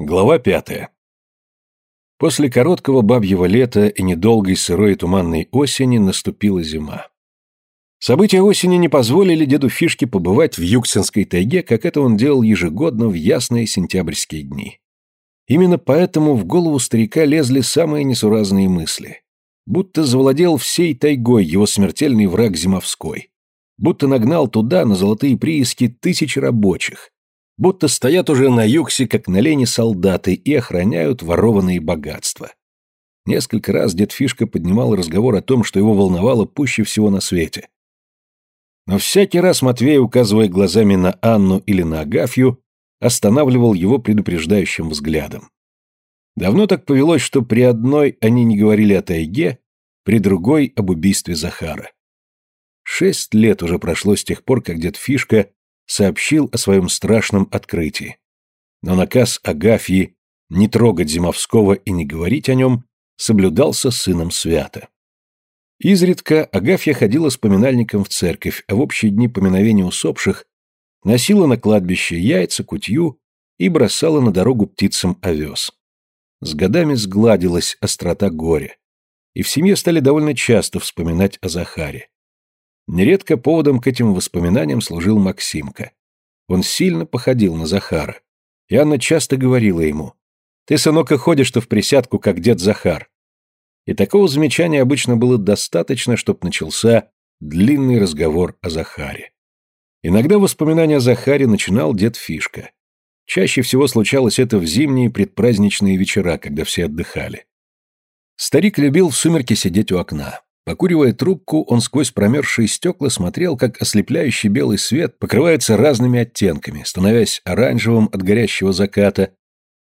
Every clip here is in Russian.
Глава пятая. После короткого бабьего лета и недолгой сырой и туманной осени наступила зима. События осени не позволили деду Фишке побывать в Юксинской тайге, как это он делал ежегодно в ясные сентябрьские дни. Именно поэтому в голову старика лезли самые несуразные мысли. Будто завладел всей тайгой его смертельный враг Зимовской. Будто нагнал туда, на золотые прииски, тысячи рабочих, будто стоят уже на юксе, как на лени солдаты, и охраняют ворованные богатства. Несколько раз дед Фишка поднимал разговор о том, что его волновало пуще всего на свете. Но всякий раз Матвей, указывая глазами на Анну или на Агафью, останавливал его предупреждающим взглядом. Давно так повелось, что при одной они не говорили о тайге, при другой — об убийстве Захара. Шесть лет уже прошло с тех пор, как дед Фишка сообщил о своем страшном открытии. Но наказ Агафьи не трогать Зимовского и не говорить о нем соблюдался сыном свято. Изредка Агафья ходила с поминальником в церковь, а в общие дни поминовения усопших носила на кладбище яйца, кутью и бросала на дорогу птицам овес. С годами сгладилась острота горя, и в семье стали довольно часто вспоминать о Захаре. Нередко поводом к этим воспоминаниям служил Максимка. Он сильно походил на Захара. И Анна часто говорила ему, «Ты, сынок, и ходишь-то в присядку, как дед Захар». И такого замечания обычно было достаточно, чтобы начался длинный разговор о Захаре. Иногда воспоминания о Захаре начинал дед Фишка. Чаще всего случалось это в зимние предпраздничные вечера, когда все отдыхали. Старик любил в сумерки сидеть у окна. Покуривая трубку, он сквозь промерзшие стекла смотрел, как ослепляющий белый свет покрывается разными оттенками, становясь оранжевым от горящего заката,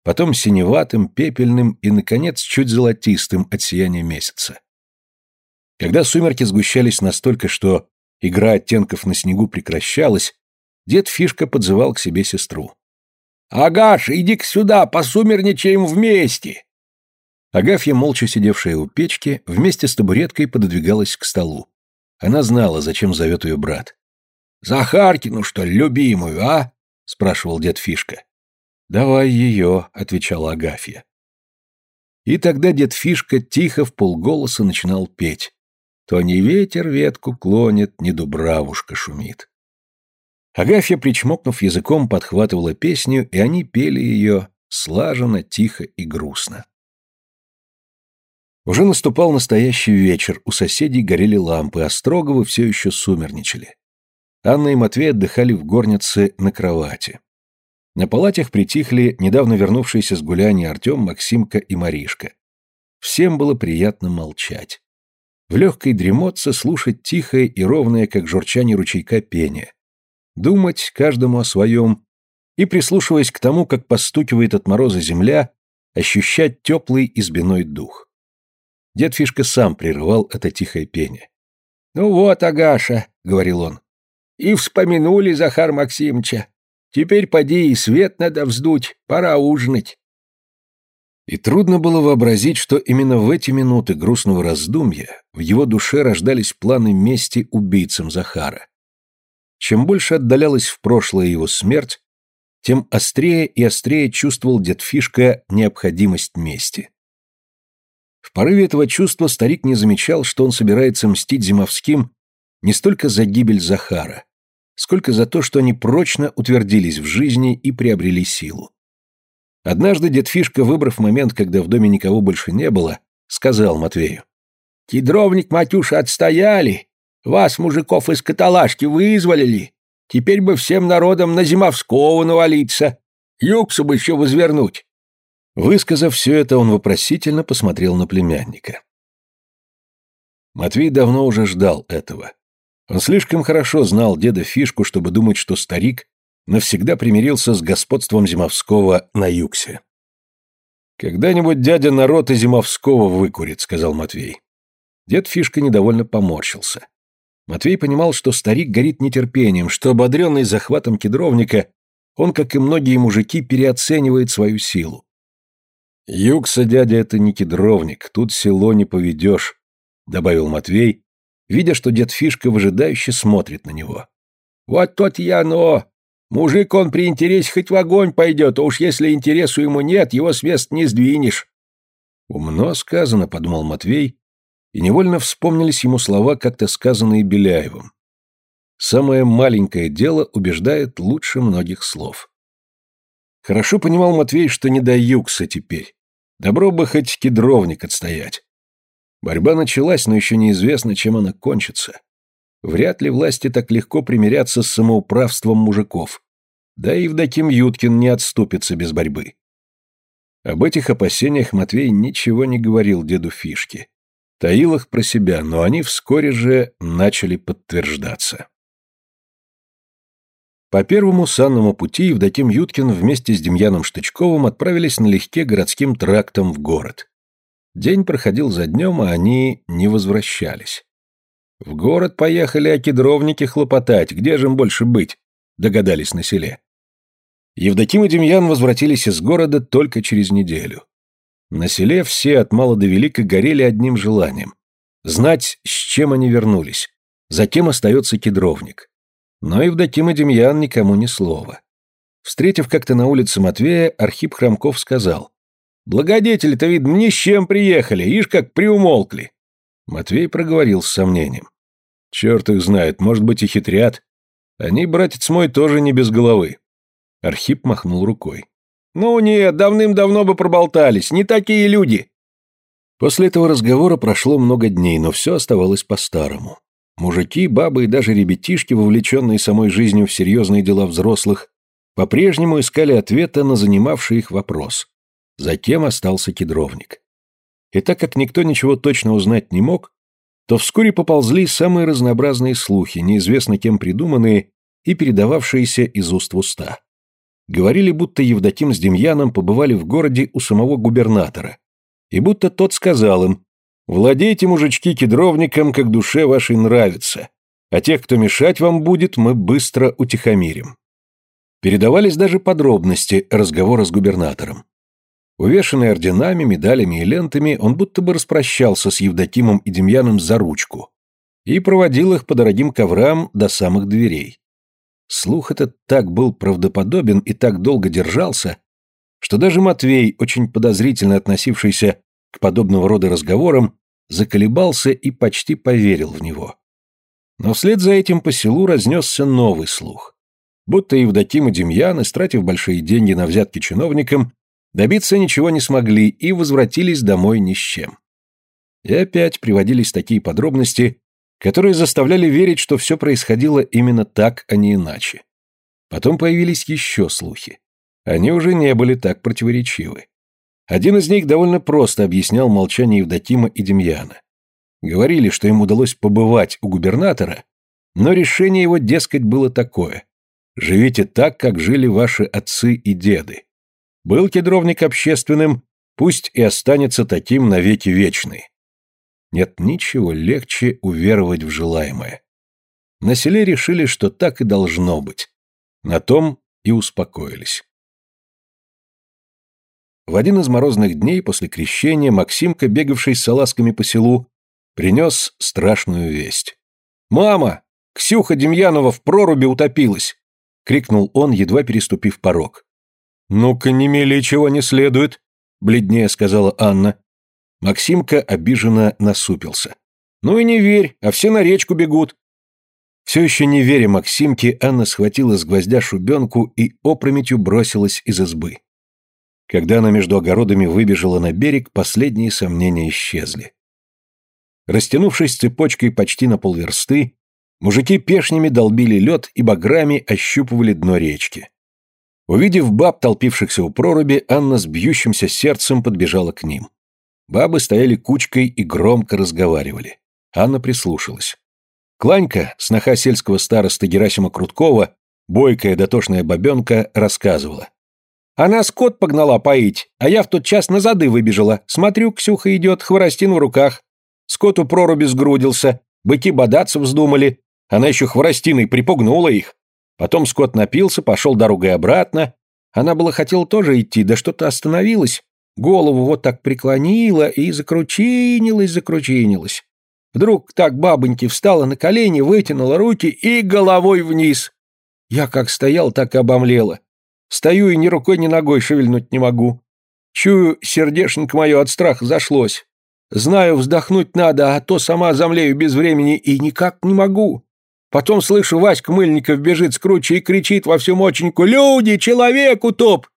потом синеватым, пепельным и, наконец, чуть золотистым от сияния месяца. Когда сумерки сгущались настолько, что игра оттенков на снегу прекращалась, дед Фишка подзывал к себе сестру. «Агаш, иди-ка сюда, посумерничаем вместе!» Агафья, молча сидевшая у печки, вместе с табуреткой пододвигалась к столу. Она знала, зачем зовет ее брат. «Захаркину, что ли, любимую, а?» — спрашивал дед Фишка. «Давай ее», — отвечала Агафья. И тогда дед Фишка тихо в полголоса начинал петь. То не ветер ветку клонит, не дубравушка шумит. Агафья, причмокнув языком, подхватывала песню, и они пели ее слаженно, тихо и грустно. Уже наступал настоящий вечер, у соседей горели лампы, а Строговы все еще сумерничали. Анна и Матвей отдыхали в горнице на кровати. На палатях притихли недавно вернувшиеся с гуляния Артем, Максимка и Маришка. Всем было приятно молчать. В легкой дремотце слушать тихое и ровное, как журчание ручейка, пение. Думать каждому о своем и, прислушиваясь к тому, как постукивает от мороза земля, ощущать теплый избиной дух. Дед Фишка сам прерывал это тихое пение. «Ну вот, Агаша», — говорил он, — «и вспомянули Захар Максимовича. Теперь поди и свет надо вздуть, пора ужинать». И трудно было вообразить, что именно в эти минуты грустного раздумья в его душе рождались планы мести убийцам Захара. Чем больше отдалялась в прошлое его смерть, тем острее и острее чувствовал дед Фишка необходимость мести. В порыве этого чувства старик не замечал, что он собирается мстить Зимовским не столько за гибель Захара, сколько за то, что они прочно утвердились в жизни и приобрели силу. Однажды дед Фишка, выбрав момент, когда в доме никого больше не было, сказал Матвею. «Кедровник, Матюша, отстояли. Вас, мужиков, из каталажки вызволили. Теперь бы всем народом на Зимовского навалиться. Юксу бы еще возвернуть. Высказав все это, он вопросительно посмотрел на племянника. Матвей давно уже ждал этого. Он слишком хорошо знал деда Фишку, чтобы думать, что старик навсегда примирился с господством Зимовского на Юксе. «Когда-нибудь дядя народ и Зимовского выкурит», — сказал Матвей. Дед Фишка недовольно поморщился. Матвей понимал, что старик горит нетерпением, что, ободренный захватом кедровника, он, как и многие мужики, переоценивает свою силу. «Юкса, дядя, это не кедровник, тут село не поведешь», — добавил Матвей, видя, что дед Фишка выжидающе смотрит на него. «Вот тот и оно! Мужик он при интересе хоть в огонь пойдет, а уж если интересу ему нет, его с мест не сдвинешь. Умно сказано, подумал Матвей, и невольно вспомнились ему слова, как-то сказанные Беляевым. Самое маленькое дело убеждает лучше многих слов. Хорошо понимал Матвей, что не до юкса теперь. Добро бы хоть кедровник отстоять. Борьба началась, но еще неизвестно, чем она кончится. Вряд ли власти так легко примирятся с самоуправством мужиков. Да и Евдоким Юткин не отступится без борьбы. Об этих опасениях Матвей ничего не говорил деду Фишке. Таил их про себя, но они вскоре же начали подтверждаться. По первому санному пути Евдоким Юткин вместе с Демьяном Штычковым отправились налегке городским трактом в город. День проходил за днем, а они не возвращались. В город поехали окедровники хлопотать, где же им больше быть, догадались на селе. Евдоким и Демьян возвратились из города только через неделю. На селе все от мала до велика горели одним желанием – знать, с чем они вернулись, за кем остается кедровник. Но Евдоким и Демьян никому ни слова. Встретив как-то на улице Матвея, Архип Хромков сказал – «Благодетели-то, видно, ни с чем приехали, ишь как приумолкли». Матвей проговорил с сомнением. «Черт их знает, может быть и хитрят. Они, братец мой, тоже не без головы». Архип махнул рукой. «Ну нет, давным-давно бы проболтались, не такие люди!» После этого разговора прошло много дней, но все оставалось по-старому. Мужики, бабы и даже ребятишки, вовлеченные самой жизнью в серьезные дела взрослых, по-прежнему искали ответа на занимавший их вопрос. Затем остался кедровник. И так как никто ничего точно узнать не мог, то вскоре поползли самые разнообразные слухи, неизвестно кем придуманные и передававшиеся из уст в уста. Говорили, будто Евдоким с Демьяном побывали в городе у самого губернатора, и будто тот сказал им «Владейте, мужички, кедровником, как душе вашей нравится, а тех, кто мешать вам будет, мы быстро утихомирим». Передавались даже подробности разговора с губернатором. Увешанный орденами, медалями и лентами, он будто бы распрощался с Евдокимом и Демьяном за ручку и проводил их по дорогим коврам до самых дверей. Слух этот так был правдоподобен и так долго держался, что даже Матвей, очень подозрительно относившийся к подобного рода разговорам, заколебался и почти поверил в него. Но вслед за этим по селу разнесся новый слух. Будто Евдоким и Демьян, истратив большие деньги на взятки чиновникам, добиться ничего не смогли и возвратились домой ни с чем. И опять приводились такие подробности, которые заставляли верить, что все происходило именно так, а не иначе. Потом появились еще слухи. Они уже не были так противоречивы. Один из них довольно просто объяснял молчание Евдокима и Демьяна. Говорили, что им удалось побывать у губернатора, но решение его, дескать, было такое. Живите так, как жили ваши отцы и деды. Был кедровник общественным, пусть и останется таким навеки вечный. Нет ничего легче уверовать в желаемое. На селе решили, что так и должно быть. На том и успокоились. В один из морозных дней после крещения Максимка, бегавший с салазками по селу, принес страшную весть. «Мама! Ксюха Демьянова в проруби утопилась!» — крикнул он, едва переступив порог. «Ну-ка, не мели чего не следует», — бледнее сказала Анна. Максимка обиженно насупился. «Ну и не верь, а все на речку бегут». Все еще не веря Максимке, Анна схватила с гвоздя шубенку и опрометью бросилась из избы. Когда она между огородами выбежала на берег, последние сомнения исчезли. Растянувшись цепочкой почти на полверсты, мужики пешнями долбили лед и баграми ощупывали дно речки. Увидев баб, толпившихся у проруби, Анна с бьющимся сердцем подбежала к ним. Бабы стояли кучкой и громко разговаривали. Анна прислушалась. Кланька, сноха сельского староста Герасима Круткова, бойкая дотошная бабенка, рассказывала. Она скот погнала поить, а я в тот час на зады выбежала. Смотрю, Ксюха идет, хворостин в руках. Скот у проруби сгрудился, быки бодаться вздумали. Она еще хворостиной припугнула их. Потом скот напился, пошел дорогой обратно. Она было хотела тоже идти, да что-то остановилась. Голову вот так преклонила и закручинилась, закручинилась. Вдруг так бабоньки встала на колени, вытянула руки и головой вниз. Я как стоял, так и обомлела. Стою и ни рукой, ни ногой шевельнуть не могу. Чую, сердешенько мое от страха зашлось. Знаю, вздохнуть надо, а то сама замлею без времени и никак не могу. Потом слышу, Васька Мыльников бежит с и кричит во всю моченьку «Люди, человек утоп!»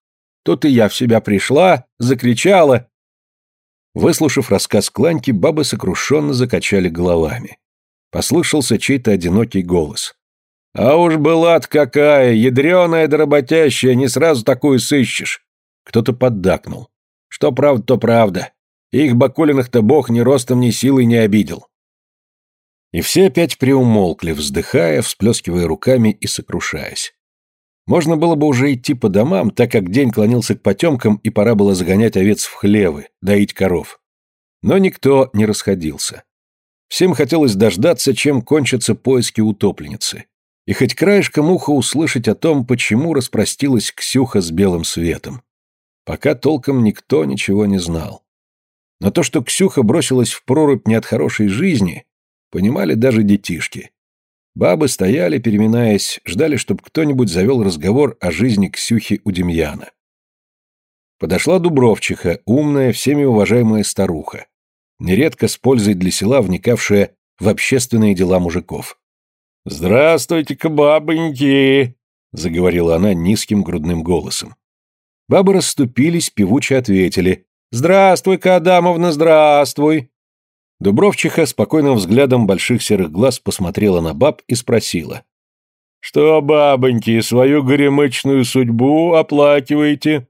Тут и я в себя пришла, закричала. Выслушав рассказ Кланьки, бабы сокрушенно закачали головами. Послышался чей-то одинокий голос. «А уж была-то какая, ядреная да работящая, не сразу такую сыщешь!» Кто-то поддакнул. «Что правда, то правда. Их Бакулиных-то бог ни ростом, ни силой не обидел». И все опять приумолкли, вздыхая, всплескивая руками и сокрушаясь. Можно было бы уже идти по домам, так как день клонился к потемкам и пора было загонять овец в хлевы, доить коров. Но никто не расходился. Всем хотелось дождаться, чем кончатся поиски утопленницы. И хоть краешком уха услышать о том, почему распростилась Ксюха с белым светом. Пока толком никто ничего не знал. Но то, что Ксюха бросилась в прорубь не от хорошей жизни, понимали даже детишки. Бабы стояли, переминаясь, ждали, чтобы кто-нибудь завел разговор о жизни Ксюхи у Демьяна. Подошла Дубровчиха, умная, всеми уважаемая старуха, нередко с пользой для села вникавшая в общественные дела мужиков. «Здравствуйте-ка, бабоньки!» — заговорила она низким грудным голосом. Бабы расступились, певуче ответили. «Здравствуй-ка, Адамовна, здравствуй!» Дубровчиха спокойным взглядом больших серых глаз посмотрела на баб и спросила. «Что, бабоньки, свою горемычную судьбу оплакиваете?»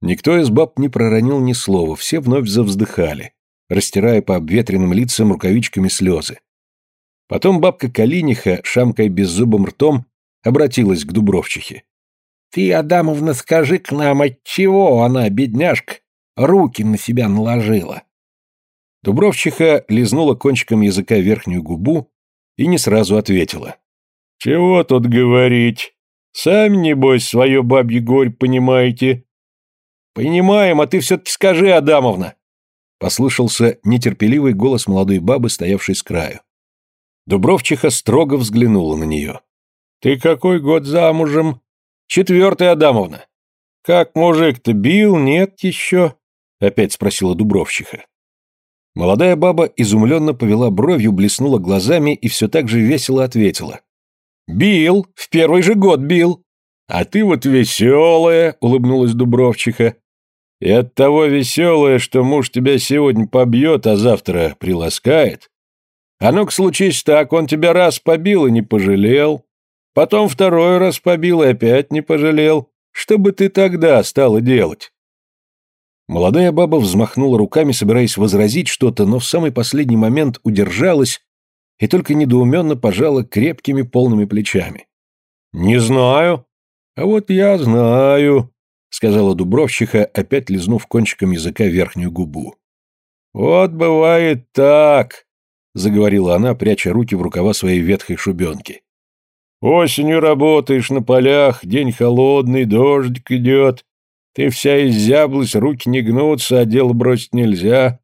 Никто из баб не проронил ни слова, все вновь завздыхали, растирая по обветренным лицам рукавичками слезы. Потом бабка Калиниха, шамкой беззубым ртом, обратилась к Дубровчихе. «Ты, Адамовна, скажи к нам, отчего она, бедняжка, руки на себя наложила?» Дубровчиха лизнула кончиком языка верхнюю губу и не сразу ответила. «Чего тут говорить? Сами, небось, свое бабье горь понимаете». «Понимаем, а ты все-таки скажи, Адамовна!» Послышался нетерпеливый голос молодой бабы, стоявшей с краю. Дубровчиха строго взглянула на нее. «Ты какой год замужем?» «Четвертый, Адамовна». «Как мужик-то бил, нет еще?» Опять спросила Дубровчиха. Молодая баба изумленно повела бровью, блеснула глазами и все так же весело ответила. «Бил, в первый же год бил». «А ты вот веселая», — улыбнулась Дубровчиха. «И от того веселая, что муж тебя сегодня побьет, а завтра приласкает. А ну-ка случись так, он тебя раз побил и не пожалел, потом второй раз побил и опять не пожалел. Что бы ты тогда стала делать?» Молодая баба взмахнула руками, собираясь возразить что-то, но в самый последний момент удержалась и только недоуменно пожала крепкими полными плечами. «Не знаю». «А вот я знаю», — сказала Дубровчиха, опять лизнув кончиком языка верхнюю губу. «Вот бывает так», — заговорила она, пряча руки в рукава своей ветхой шубенки. «Осенью работаешь на полях, день холодный, дождик идет, ты вся изяблась, руки не гнутся, а дело бросить нельзя.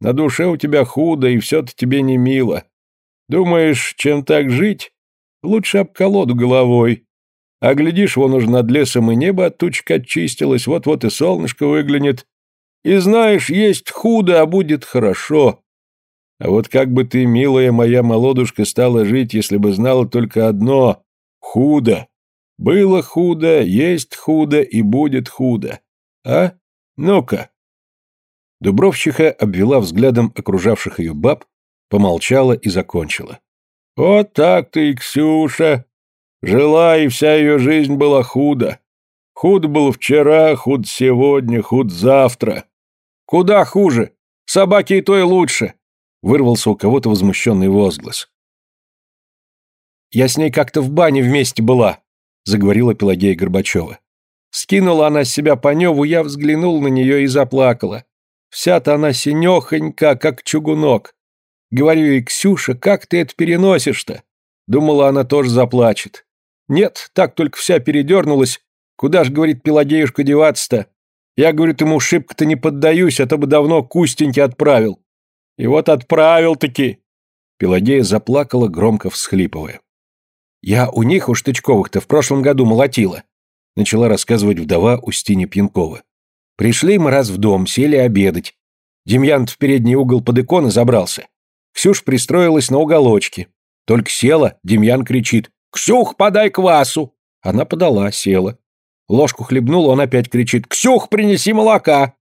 На душе у тебя худо, и все-то тебе не мило. Думаешь, чем так жить? Лучше об колоду головой. А глядишь, вон уже над лесом и небо от тучек очистилось, вот-вот и солнышко выглянет. И знаешь, есть худо, а будет хорошо. А вот как бы ты, милая моя молодушка, стала жить, если бы знала только одно — худо. Было худо, есть худо и будет худо. А? Ну-ка. Дубровчиха обвела взглядом окружавших ее баб, помолчала и закончила. Вот так ты и Ксюша. Жила, и вся ее жизнь была худо. Худ был вчера, худ сегодня, худ завтра. Куда хуже? Собаки и то и лучше. Вырвался у кого-то возмущенный возглас. Я с ней как-то в бане вместе была, заговорила Пелагея Горбачева. Скинула она с себя Паневу, я взглянул на нее и заплакала. Вся-то она синехонька, как чугунок. Говорю ей, Ксюша, как ты это переносишь-то? Думала, она тоже заплачет. Нет, так только вся передернулась. Куда ж, говорит Пелагеюшка, деваться-то? Я, говорит, ему шибко-то не поддаюсь, а то бы давно Кустеньки отправил. И вот отправил-таки. Пелагея заплакала, громко всхлипывая. Я у них, у Штычковых-то, в прошлом году молотила, начала рассказывать вдова Устинья Пьянкова. Пришли мы раз в дом, сели обедать. Демьян в передний угол под иконы забрался. Ксюш пристроилась на уголочке. Только села, Демьян кричит «Ксюх, подай квасу!» Она подала, села. Ложку хлебнула, он опять кричит «Ксюх, принеси молока!»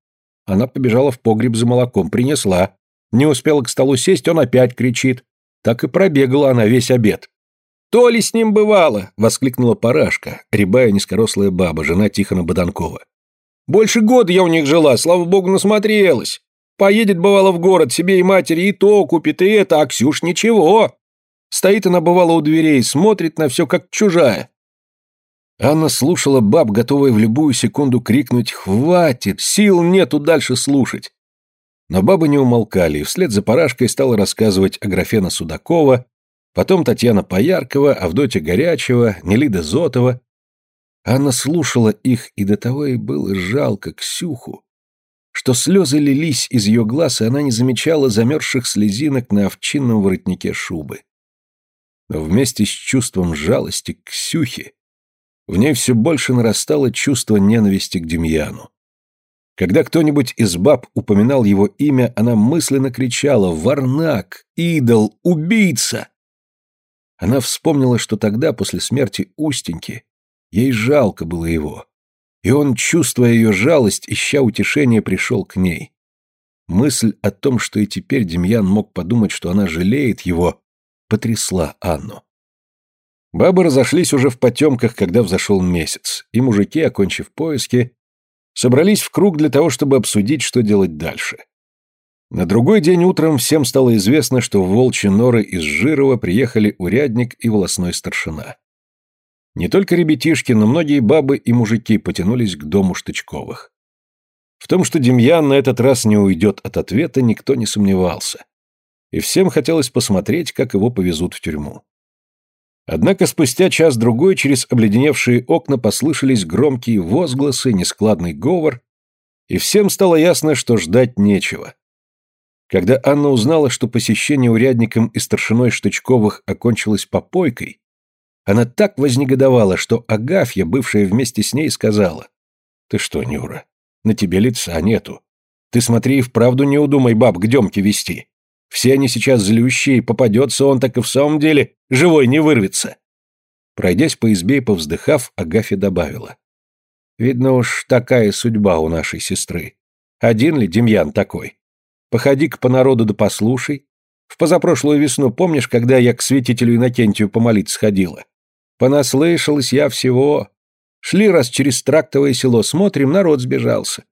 Она побежала в погреб за молоком, принесла. Не успела к столу сесть, он опять кричит. Так и пробегала она весь обед. «То ли с ним бывало!» — воскликнула Парашка, рябая низкорослая баба, жена Тихона Боданкова. «Больше года я у них жила, слава богу, насмотрелась. Поедет, бывало, в город себе и матери, и то купит, и это, а Ксюш ничего. Стоит она, бывало, у дверей, смотрит на все, как чужая. Анна слушала баб, готовая в любую секунду крикнуть «Хватит! Сил нету дальше слушать!» Но бабы не умолкали, и вслед за парашкой стала рассказывать о Графена Судакова, потом Татьяна Пояркова, Авдотья Горячева, Нелида Зотова. Анна слушала их, и до того и было жалко Ксюху, что слезы лились из ее глаз, и она не замечала замерзших слезинок на овчинном воротнике шубы. Но вместе с чувством жалости к Ксюхе в ней все больше нарастало чувство ненависти к Демьяну. Когда кто-нибудь из баб упоминал его имя, она мысленно кричала «Варнак! Идол! Убийца!». Она вспомнила, что тогда, после смерти Устеньки, ей жалко было его. И он, чувствуя ее жалость, ища утешения, пришел к ней. Мысль о том, что и теперь Демьян мог подумать, что она жалеет его, потрясла Анну. Бабы разошлись уже в потемках, когда взошел месяц, и мужики, окончив поиски, собрались в круг для того, чтобы обсудить, что делать дальше. На другой день утром всем стало известно, что в волчьи норы из Жирова приехали урядник и волосной старшина. Не только ребятишки, но многие бабы и мужики потянулись к дому Штычковых. В том, что Демьян на этот раз не уйдет от ответа, никто не сомневался. И всем хотелось посмотреть, как его повезут в тюрьму. Однако спустя час-другой через обледеневшие окна послышались громкие возгласы, нескладный говор, и всем стало ясно, что ждать нечего. Когда Анна узнала, что посещение урядником и старшиной Штычковых окончилось попойкой, она так вознегодовала, что Агафья, бывшая вместе с ней, сказала, «Ты что, Нюра, на тебе лица нету. Ты смотри и вправду не удумай баб к Демке вести. Все они сейчас злющие, попадется он, так и в самом деле живой не вырвется. Пройдясь по избе и повздыхав, Агафья добавила. Видно уж, такая судьба у нашей сестры. Один ли Демьян такой? Походи-ка по народу да послушай. В позапрошлую весну помнишь, когда я к святителю Иннокентию помолиться сходила? Понаслышалась я всего. Шли раз через трактовое село, смотрим, народ сбежался.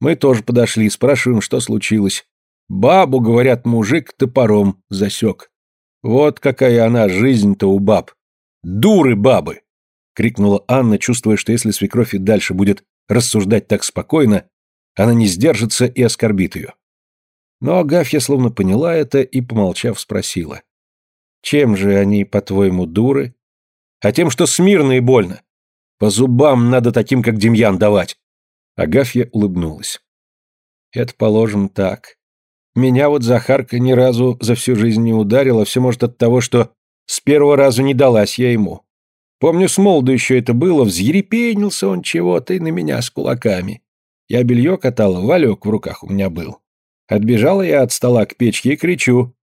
Мы тоже подошли, спрашиваем, что случилось. Бабу, говорят, мужик топором засек. Вот какая она жизнь-то у баб. Дуры бабы! Крикнула Анна, чувствуя, что если свекровь и дальше будет рассуждать так спокойно, она не сдержится и оскорбит ее. Но Агафья словно поняла это и, помолчав, спросила. «Чем же они, по-твоему, дуры?» «А тем, что смирно и больно. По зубам надо таким, как Демьян, давать». Агафья улыбнулась. «Это, положим, так. Меня вот Захарка ни разу за всю жизнь не ударила, все может от того, что с первого раза не далась я ему. Помню, с молоду еще это было, взъерепенился он чего-то и на меня с кулаками. Я белье катала, валек в руках у меня был. Отбежала я от стола к печке и кричу.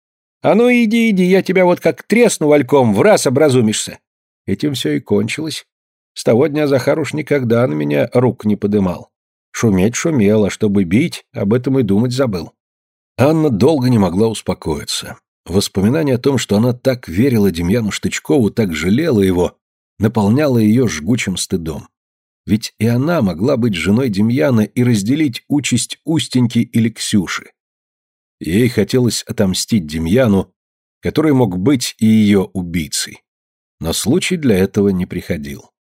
«А ну иди, иди, я тебя вот как тресну вальком, в раз образумишься». Этим все и кончилось. С того дня Захар уж никогда на меня рук не подымал. Шуметь шумело, чтобы бить, об этом и думать забыл. Анна долго не могла успокоиться. Воспоминание о том, что она так верила Демьяну Штычкову, так жалела его, наполняло ее жгучим стыдом. Ведь и она могла быть женой Демьяна и разделить участь Устеньки или Ксюши. Ей хотелось отомстить Демьяну, который мог быть и ее убийцей. Но случай для этого не приходил.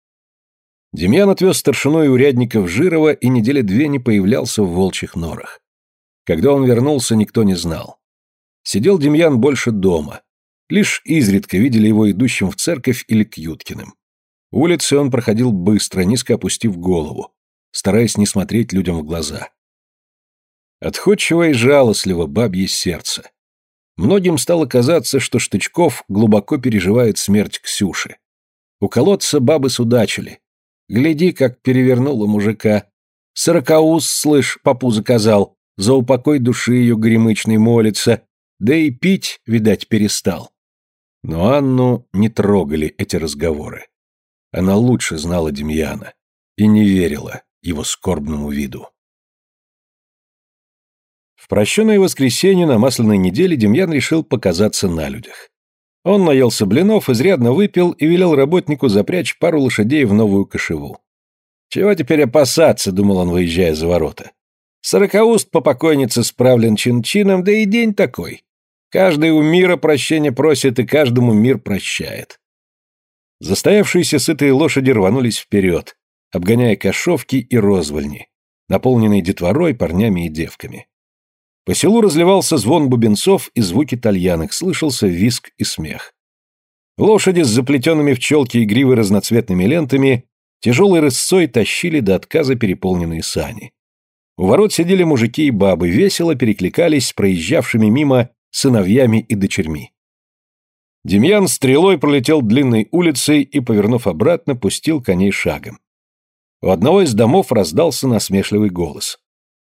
Демьян отвез старшину и урядников Жирова и недели две не появлялся в волчьих норах. Когда он вернулся, никто не знал. Сидел Демьян больше дома. Лишь изредка видели его идущим в церковь или к Юткиным. Улицы он проходил быстро, низко опустив голову, стараясь не смотреть людям в глаза. Отходчиво и жалостливо бабье сердце. Многим стало казаться, что Штычков глубоко переживает смерть Ксюши. У колодца бабы судачили. Гляди, как перевернула мужика. Сорокаус, слышь, попу заказал, за упокой души ее гремычной молится, да и пить, видать, перестал. Но Анну не трогали эти разговоры. Она лучше знала Демьяна и не верила его скорбному виду. В прощенное воскресенье на масляной неделе Демьян решил показаться на людях. Он наелся блинов, изрядно выпил и велел работнику запрячь пару лошадей в новую кошеву. «Чего теперь опасаться?» — думал он, выезжая за ворота. «Сорокауст по покойнице справлен чин-чином, да и день такой. Каждый у мира прощения просит, и каждому мир прощает». Застоявшиеся сытые лошади рванулись вперед, обгоняя кошовки и розвольни, наполненные детворой, парнями и девками. По селу разливался звон бубенцов и звуки тальяных, слышался виск и смех. Лошади с заплетенными в челки и гривы разноцветными лентами тяжелой рысцой тащили до отказа переполненные сани. У ворот сидели мужики и бабы, весело перекликались с проезжавшими мимо сыновьями и дочерьми. Демьян стрелой пролетел длинной улицей и, повернув обратно, пустил коней шагом. У одного из домов раздался насмешливый голос.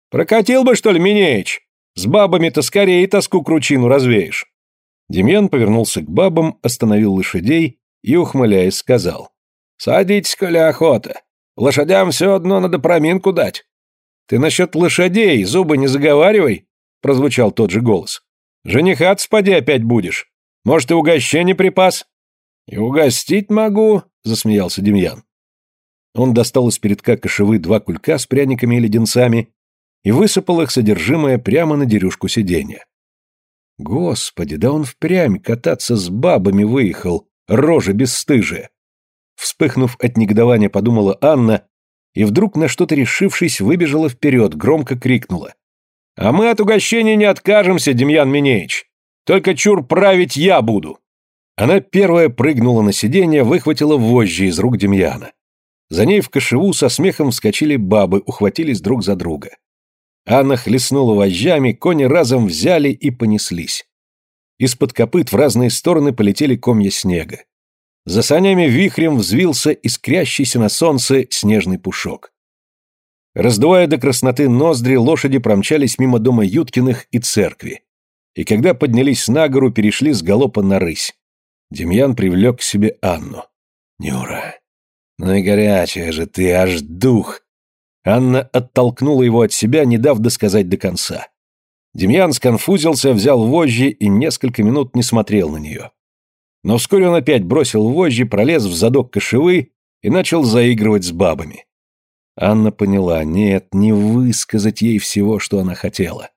«Прокатил бы, что ли, Минеич? С бабами-то скорее тоску кручину развеешь. Демьян повернулся к бабам, остановил лошадей и, ухмыляясь, сказал. «Садитесь, коли охота. Лошадям все одно надо проминку дать». «Ты насчет лошадей зубы не заговаривай», — прозвучал тот же голос. «Женихаться поди опять будешь. Может, и угощение припас?» «И угостить могу», — засмеялся Демьян. Он достал из передка кошевы два кулька с пряниками и леденцами и высыпал их содержимое прямо на дерюшку сиденья. Господи, да он впрямь кататься с бабами выехал, рожа бесстыжая. Вспыхнув от негодования, подумала Анна, и вдруг на что-то решившись, выбежала вперед, громко крикнула. «А мы от угощения не откажемся, Демьян Минеич! Только чур править я буду!» Она первая прыгнула на сиденье, выхватила вожжи из рук Демьяна. За ней в кошеву со смехом вскочили бабы, ухватились друг за друга. Анна хлестнула вожжами, кони разом взяли и понеслись. Из-под копыт в разные стороны полетели комья снега. За санями вихрем взвился искрящийся на солнце снежный пушок. Раздувая до красноты ноздри, лошади промчались мимо дома Юткиных и церкви. И когда поднялись на гору, перешли с галопа на рысь. Демьян привлек к себе Анну. «Нюра, ну и горячая же ты, аж дух!» Анна оттолкнула его от себя, не дав досказать до конца. Демьян сконфузился, взял вожжи и несколько минут не смотрел на нее. Но вскоре он опять бросил вожжи, пролез в задок кошевы и начал заигрывать с бабами. Анна поняла, нет, не высказать ей всего, что она хотела.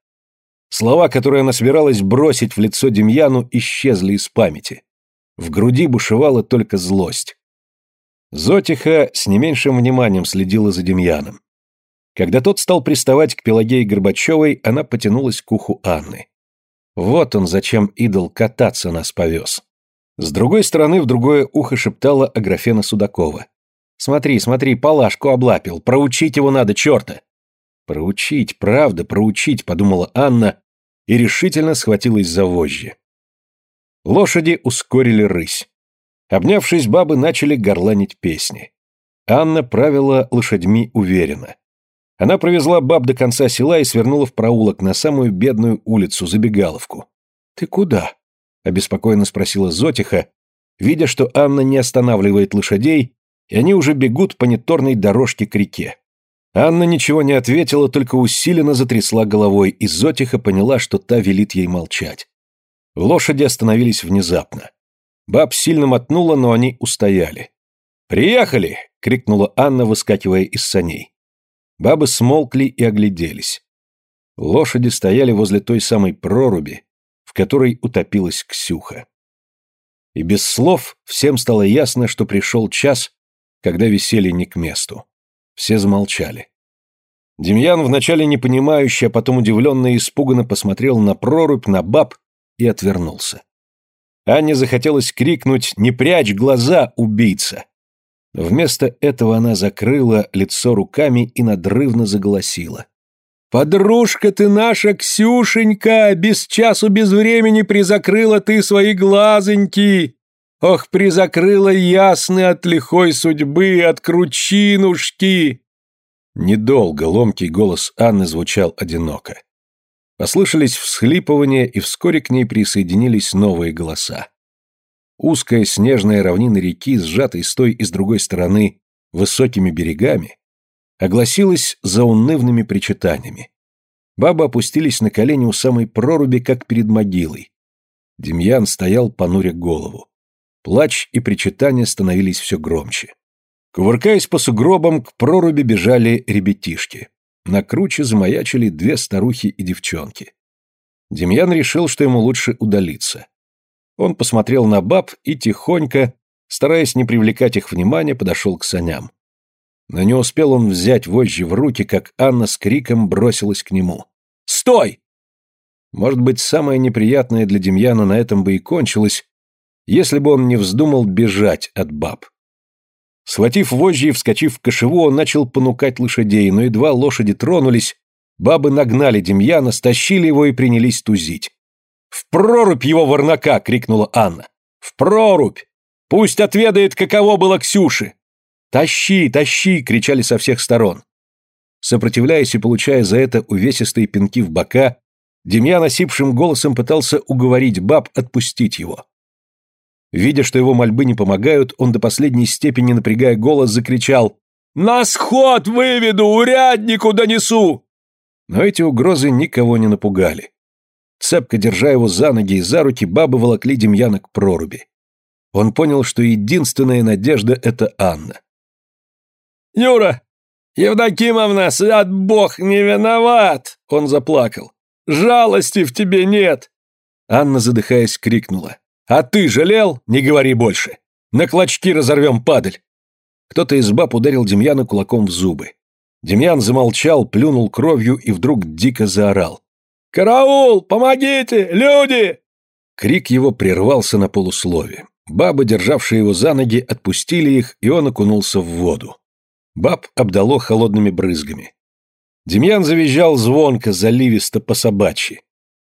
Слова, которые она собиралась бросить в лицо Демьяну, исчезли из памяти. В груди бушевала только злость. Зотиха с не меньшим вниманием следила за Демьяном. Когда тот стал приставать к Пелагее Горбачевой, она потянулась к уху Анны. Вот он зачем идол кататься нас повез. С другой стороны в другое ухо шептала Аграфена Судакова. «Смотри, смотри, Палашку облапил, проучить его надо, черта!» «Проучить, правда, проучить», — подумала Анна и решительно схватилась за вожжи. Лошади ускорили рысь. Обнявшись, бабы начали горланить песни. Анна правила лошадьми уверенно. Она провезла баб до конца села и свернула в проулок на самую бедную улицу, забегаловку. «Ты куда?» — обеспокоенно спросила Зотиха, видя, что Анна не останавливает лошадей, и они уже бегут по неторной дорожке к реке. Анна ничего не ответила, только усиленно затрясла головой, и Зотиха поняла, что та велит ей молчать. Лошади остановились внезапно. Баб сильно мотнула, но они устояли. «Приехали!» — крикнула Анна, выскакивая из саней. Бабы смолкли и огляделись. Лошади стояли возле той самой проруби, которой утопилась Ксюха. И без слов всем стало ясно, что пришел час, когда веселье не к месту. Все замолчали. Демьян вначале непонимающе, а потом удивленно и испуганно посмотрел на прорубь, на баб и отвернулся. Анне захотелось крикнуть «Не прячь глаза, убийца!» Вместо этого она закрыла лицо руками и надрывно заголосила. «Подружка ты наша, Ксюшенька, без часу без времени призакрыла ты свои глазоньки! Ох, призакрыла ясны от лихой судьбы, от кручинушки!» Недолго ломкий голос Анны звучал одиноко. Послышались всхлипывания, и вскоре к ней присоединились новые голоса. Узкая снежная равнина реки, сжатой с той и с другой стороны высокими берегами, огласилась заунывными причитаниями. Бабы опустились на колени у самой проруби, как перед могилой. Демьян стоял, понуря голову. Плач и причитания становились все громче. Кувыркаясь по сугробам, к проруби бежали ребятишки. На круче замаячили две старухи и девчонки. Демьян решил, что ему лучше удалиться. Он посмотрел на баб и тихонько, стараясь не привлекать их внимания, подошел к саням. Но не успел он взять вожжи в руки, как Анна с криком бросилась к нему. «Стой!» Может быть, самое неприятное для Демьяна на этом бы и кончилось, если бы он не вздумал бежать от баб. Схватив вожжи и вскочив в кошеву, он начал понукать лошадей, но едва лошади тронулись, бабы нагнали Демьяна, стащили его и принялись тузить. «В прорубь его ворнака!» — крикнула Анна. «В прорубь! Пусть отведает, каково было Ксюше!» «Тащи, тащи!» — кричали со всех сторон. Сопротивляясь и получая за это увесистые пинки в бока, Демьян осипшим голосом пытался уговорить баб отпустить его. Видя, что его мольбы не помогают, он до последней степени, напрягая голос, закричал «На сход выведу, уряднику донесу!» Но эти угрозы никого не напугали. Цепко держа его за ноги и за руки, бабы волокли Демьяна к проруби. Он понял, что единственная надежда — это Анна. «Юра! Евдокимовна, свят Бог, не виноват!» Он заплакал. «Жалости в тебе нет!» Анна, задыхаясь, крикнула. А ты жалел? Не говори больше. На клочки разорвем падаль. Кто-то из баб ударил Демьяна кулаком в зубы. Демьян замолчал, плюнул кровью и вдруг дико заорал. «Караул! Помогите! Люди!» Крик его прервался на полуслове. Бабы, державшие его за ноги, отпустили их, и он окунулся в воду. Баб обдало холодными брызгами. Демьян завизжал звонко, заливисто, по собачьи.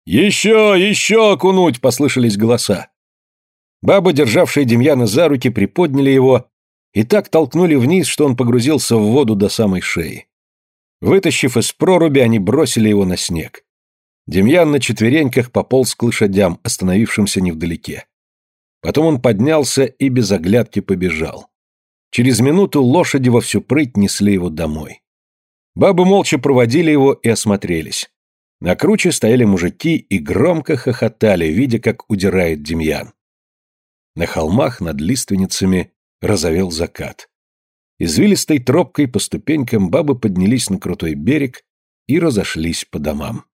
«Еще, еще окунуть!» — послышались голоса. Бабы, державшие Демьяна за руки, приподняли его и так толкнули вниз, что он погрузился в воду до самой шеи. Вытащив из проруби, они бросили его на снег. Демьян на четвереньках пополз к лошадям, остановившимся невдалеке. Потом он поднялся и без оглядки побежал. Через минуту лошади во всю прыть несли его домой. Бабы молча проводили его и осмотрелись. На круче стояли мужики и громко хохотали, видя, как удирает Демьян. На холмах над лиственницами разовел закат. Извилистой тропкой по ступенькам бабы поднялись на крутой берег и разошлись по домам.